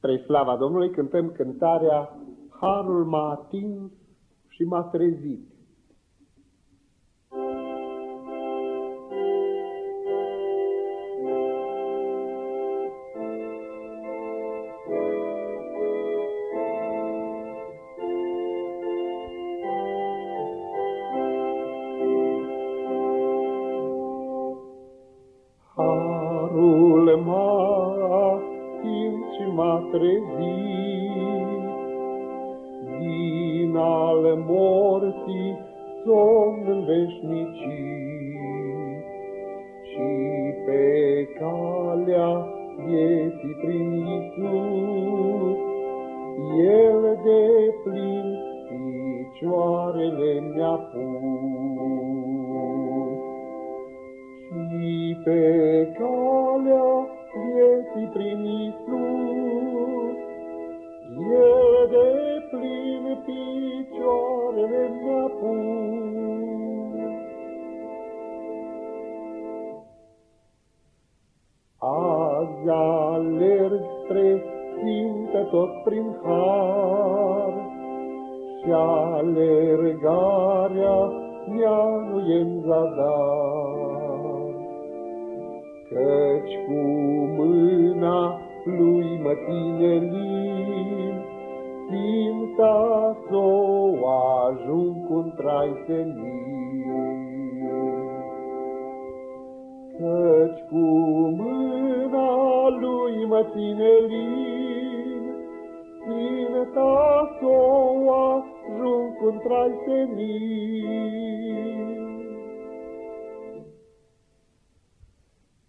Spre slava Domnului cântăm cântarea Harul m-a atins și m-a trezit. Harul m-a și m-a trezit din al morții somn în veșnicii și pe calea vieții prin Iisus El de plin picioarele mi-a pus și pe calea vieții prin Iisus. Plin picioarele mi-a pus. Azi alerg spre Sfinte tot prin har și alergarea mea nu e în zadar. Căci cu mâna lui mă ține lin, Simta s-o ajung cu-n trai senin. Căci cu mâna lui mă ține lin, Simta s-o ajung cu-n trai senin.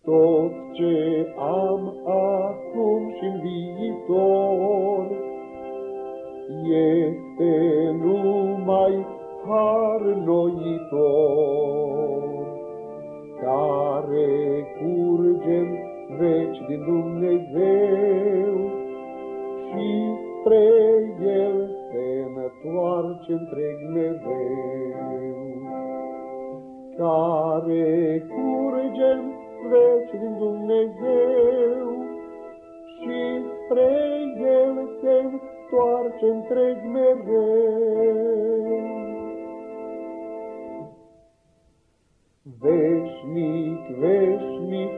Tot ce am acum și în viitor este numai har noitor, care curge veci din Dumnezeu și spre El se întoarce întreg mereu. Care curge veci din Dumnezeu și spre El se întoarce întreg mereu. Veșnic, veșnic,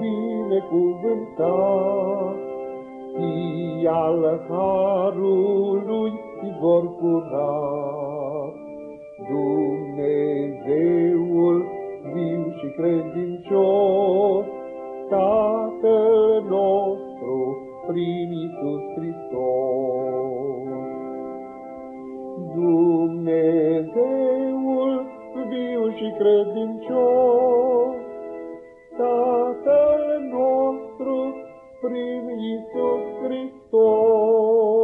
binecuvântat, fii al Harului vor curat. Dumnezeul Dumnezeul viu și credincios, Tatăl nostru prin Iisus Hristos.